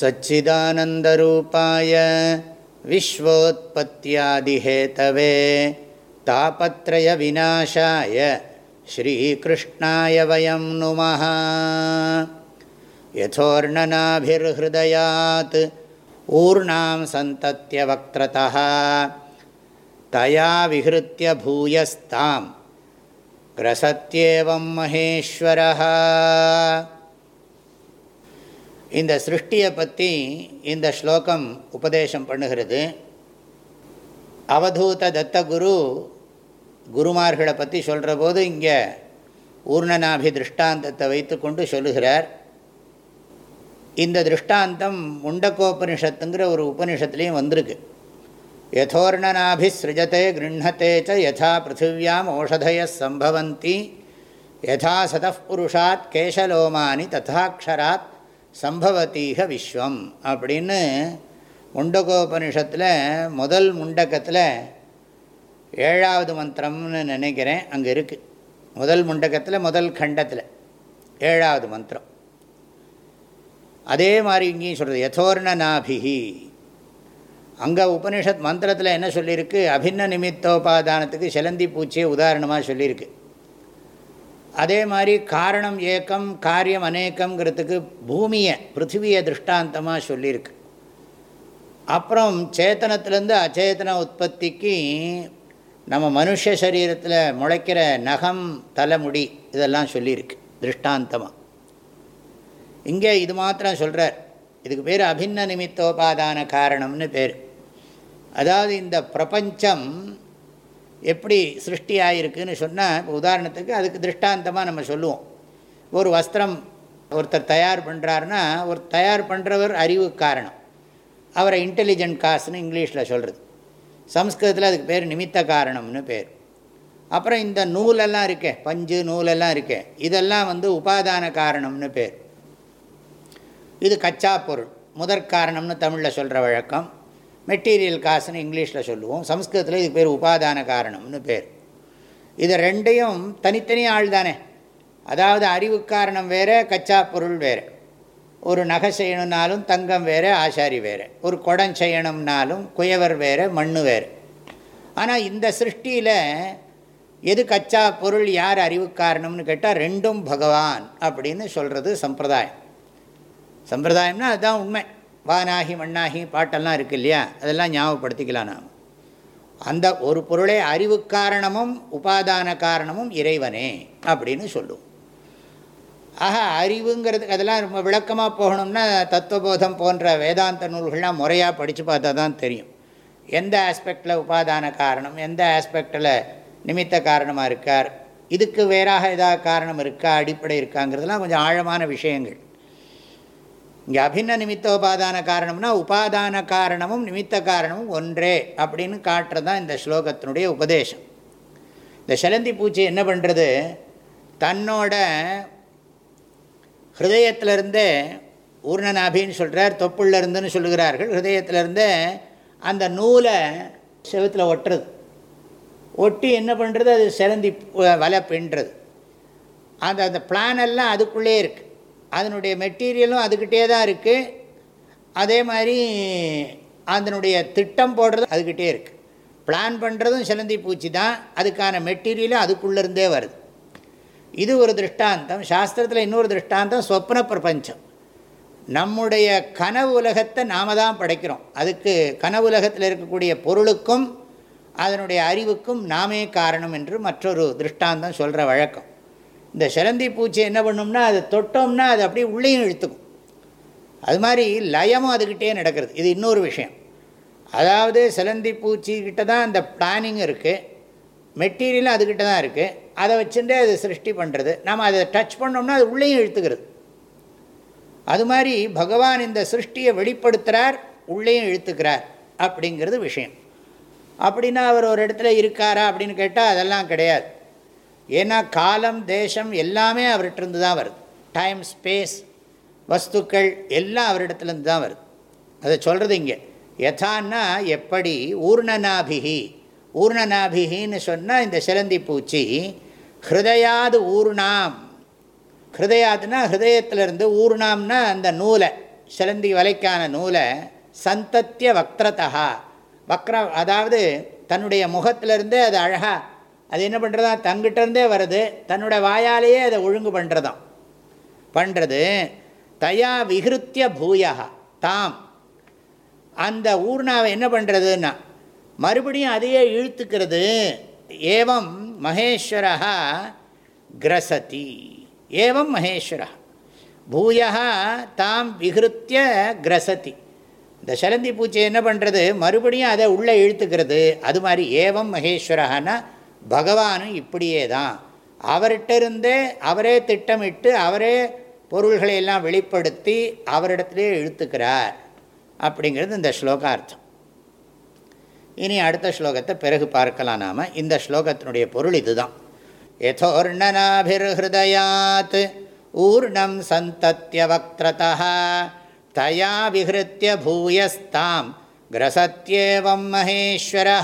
सच्चिदानन्दरूपाय विश्वोत्पत्त्यादिहेतवे तापत्रयविनाशाय श्रीकृष्णाय वयं नुमः यथोर्णनाभिर्हृदयात् ऊर्णां सन्तत्यवक्त्रतः तया विहृत्य भूयस्तां ग्रसत्येवं महेश्वरः இந்த சிருஷ்டியை பற்றி இந்த ஸ்லோகம் உபதேசம் பண்ணுகிறது. அவதூத தத்தகுரு குருமார்களை பற்றி சொல்கிற போது இங்கே ஊர்ணநாபி திருஷ்டாந்தத்தை வைத்துக்கொண்டு சொல்லுகிறார். இந்த திருஷ்டாந்தம் முண்டக்கோபனிஷத்துங்கிற ஒரு உபனிஷத்துலேயும் வந்திருக்கு. யதோர்ணநாபி சிருஜத்தை கிருண்ணத்தே ச யதா பிருத்திவியாம் ஓஷதய சம்பவந்தி யதா சதப்புருஷாத் கேசலோமானி ததாட்சராத் சம்பவத்தீக விஸ்வம் அப்படின்னு முண்டகோபனிஷத்தில் முதல் முண்டக்கத்தில் ஏழாவது மந்திரம்னு நினைக்கிறேன் அங்கே இருக்குது முதல் முண்டக்கத்தில் முதல் கண்டத்தில் ஏழாவது மந்திரம். அதே மாதிரி இங்கேயும் சொல்கிறது யதோர்ண நாபிகி அங்கே உபனிஷத் மந்திரத்தில் என்ன சொல்லியிருக்கு? அபின்ன நிமித்தோபாதானத்துக்கு செலந்தி பூச்சியை உதாரணமாக சொல்லியிருக்கு. அதே மாதிரி காரணம் ஏக்கம் காரியம் அநேக்கங்கிறதுக்கு பூமியை பிருத்திவியை திருஷ்டாந்தமாக சொல்லியிருக்கு. அப்புறம் சேத்தனத்திலேருந்து அச்சேதன உற்பத்திக்கு நம்ம மனுஷ சரீரத்தில் முளைக்கிற நகம் தலைமுடி இதெல்லாம் சொல்லியிருக்கு திருஷ்டாந்தமாக இங்கே இது மாத்திரம் சொல்கிறார் இதுக்கு பேர் அபின்ன நிமித்தோபாதான காரணம்னு பேர். அதாவது இந்த பிரபஞ்சம் எப்படி சிருஷ்டி ஆகிருக்குன்னு சொன்னால் இப்போ உதாரணத்துக்கு அதுக்கு திருஷ்டாந்தமாக நம்ம சொல்லுவோம். ஒரு வஸ்திரம் ஒருத்தர் தயார் பண்ணுறாருன்னா ஒரு தயார் பண்ணுறவர் அறிவு காரணம். அவரை இன்டெலிஜென்ட் காசுன்னு இங்கிலீஷில் சொல்கிறது சம்ஸ்கிருதத்தில் அதுக்கு பேர் நிமித்த காரணம்னு பேர். அப்புறம் இந்த நூலெல்லாம் இருக்கே பஞ்சு நூலெல்லாம் இருக்கே இதெல்லாம் வந்து உபாதான காரணம்னு பேர். இது கச்சா பொருள் முதற்காரணம்னு தமிழில் சொல்கிற வழக்கம். மெட்டீரியல் காசுன்னு இங்கிலீஷில் சொல்லுவோம். சம்ஸ்கிருதத்தில் இதுக்கு பேர் உபாதான காரணம்னு பேர். இது ரெண்டையும் தனித்தனி ஆள் தானே. அதாவது அறிவு காரணம் வேறு கச்சா பொருள் வேறு. ஒரு நகை செய்யணும்னாலும் தங்கம் வேறு ஆசாரி வேறு. ஒரு குடம் செய்யணும்னாலும் குயவர் வேறு மண் வேறு. ஆனால் இந்த சிருஷ்டியில் எது கச்சா பொருள் யார் அறிவு காரணம்னு கேட்டால் ரெண்டும் பகவான் அப்படின்னு சொல்கிறது சம்பிரதாயம். சம்பிரதாயம்னா அதுதான் உண்மை. வானாகி மண்ணாகி பாட்டெல்லாம் இருக்குது இல்லையா? அதெல்லாம் ஞாபகப்படுத்திக்கலாம் நாம் அந்த ஒரு பொருளே அறிவு காரணமும் உபாதான காரணமும் இறைவனே அப்படின்னு சொல்லுவோம். ஆக அறிவுங்கிறதுக்கு அதெல்லாம் ரொம்ப விளக்கமாக போகணும்னா தத்துவபோதம் போன்ற வேதாந்த நூல்கள்லாம் முறையாக படித்து பார்த்தா தான் தெரியும். எந்த ஆஸ்பெக்டில் உபாதான காரணம் எந்த ஆஸ்பெக்டில் நிமித்த காரணமாக இருக்கார் இதுக்கு வேறாக ஏதாவது காரணம் இருக்கா அடிப்படை இருக்காங்கிறதுலாம் கொஞ்சம் ஆழமான விஷயங்கள். இங்கே அபின்ன நிமித்த உபாதான காரணம்னா உபாதான காரணமும் நிமித்த காரணமும் ஒன்றே அப்படின்னு காட்டுறதான் இந்த ஸ்லோகத்தினுடைய உபதேசம். இந்த செலந்தி பூச்சி என்ன பண்ணுறது தன்னோட ஹிருதயத்திலிருந்தே ஊர்ணநாபின்னு சொல்கிறார் தொப்புள்ளிருந்துன்னு சொல்லுகிறார்கள். ஹிருதயத்திலிருந்தே அந்த நூலை செவத்தில் ஒட்டுறது. ஒட்டி என்ன பண்ணுறது அது செலந்தி வலை பின்னுறது. அந்த அந்த பிளான் எல்லாம் அதுக்குள்ளே இருக்குது அதனுடைய மெட்டீரியலும் அதுக்கிட்டே தான் இருக்குது அதே மாதிரி அதனுடைய திட்டம் போடுறது அதுக்கிட்டே இருக்குது பிளான் பண்ணுறதும் சிலந்தி பூச்சி தான் அதுக்கான மெட்டீரியலும் அதுக்குள்ளேருந்தே வருது. இது ஒரு திருஷ்டாந்தம். சாஸ்திரத்தில் இன்னொரு திருஷ்டாந்தம் சொப்ன பிரபஞ்சம். நம்முடைய கனவு உலகத்தை நாம் தான் படைக்கிறோம். அதுக்கு கனவு உலகத்தில் இருக்கக்கூடிய பொருளுக்கும் அதனுடைய அறிவுக்கும் நாமே காரணம் என்று மற்றொரு திருஷ்டாந்தம் சொல்கிற வழக்கம். இந்த சிலந்தி பூச்சி என்ன பண்ணோம்னா அதை தொட்டோம்னா அது அப்படியே உள்ளேயும் இழுத்துக்கும். அது மாதிரி லயமும் அதுக்கிட்டே நடக்கிறது. இது இன்னொரு விஷயம். அதாவது சிலந்தி பூச்சிக்கிட்ட தான் அந்த பிளானிங் இருக்குது மெட்டீரியலும் அதுக்கிட்ட தான் இருக்குது அதை வச்சுட்டு அது சிருஷ்டி பண்ணுறது நம்ம அதை டச் பண்ணோம்னா அது உள்ளேயும் இழுத்துக்கிறது. அது மாதிரி பகவான் இந்த சிருஷ்டியை வெளிப்படுத்துகிறார் உள்ளேயும் இழுத்துக்கிறார் அப்படிங்கிறது விஷயம். அப்படின்னா அவர் ஒரு இடத்துல இருக்காரா அப்படின்னு கேட்டால் அதெல்லாம் கிடையாது. ஏன்னா காலம் தேசம் எல்லாமே அவர்கிட்டருந்து தான் வருது. டைம் ஸ்பேஸ் வஸ்துக்கள் எல்லாம் அவரிடத்துலேருந்து தான் வருது. அதை சொல்கிறது இங்கே. யதான்னா எப்படி? ஊர்ணநாபிகி ஊர்ணநாபிகின்னு சொன்னால் இந்த சிலந்தி பூச்சி ஹிருதயாது ஊர்ணாம். ஹிருதயாதுன்னா ஹிருதயத்திலிருந்து ஊர்ணாம்னா அந்த நூலை சிலந்தி வலைக்கான நூலை சந்தத்திய வக்ரதா வக்ர அதாவது தன்னுடைய முகத்திலிருந்தே அது அழகாக அது என்ன பண்ணுறதா தங்கிட்டேருந்தே வருது. தன்னோட வாயாலேயே அதை ஒழுங்கு பண்ணுறதாம் பண்ணுறது தயா விகிருத்திய பூயா தாம். அந்த ஊர்ணாவை என்ன பண்ணுறதுன்னா மறுபடியும் அதையே இழுத்துக்கிறது. ஏவம் மகேஸ்வரா கிரசதி. ஏவம் மகேஸ்வரா பூயா தாம் விகிருத்திய கிரசதி. இந்த சலந்தி பூச்சை என்ன பண்ணுறது மறுபடியும் அதை உள்ளே இழுத்துக்கிறது. அது மாதிரி ஏவம் மகேஸ்வரஹான்னா பகவானும் இப்படியே தான் அவர்கிட்டருந்தே அவரே திட்டமிட்டு அவரே பொருள்களை எல்லாம் வெளிப்படுத்தி அவரிடத்திலே இழுத்துக்கிறார். அப்படிங்கிறது இந்த ஸ்லோகார்த்தம். இனி அடுத்த ஸ்லோகத்தை பிறகு பார்க்கலாம் நாம். இந்த ஸ்லோகத்தினுடைய பொருள் இதுதான். யதோர்ணனாபிர்ஹயாத் ஊர்ணம் சந்தத்திய வக்திரதா தயா விஹிருத்திய பூயஸ்தாம் கிரசத்யேவம் மகேஸ்வர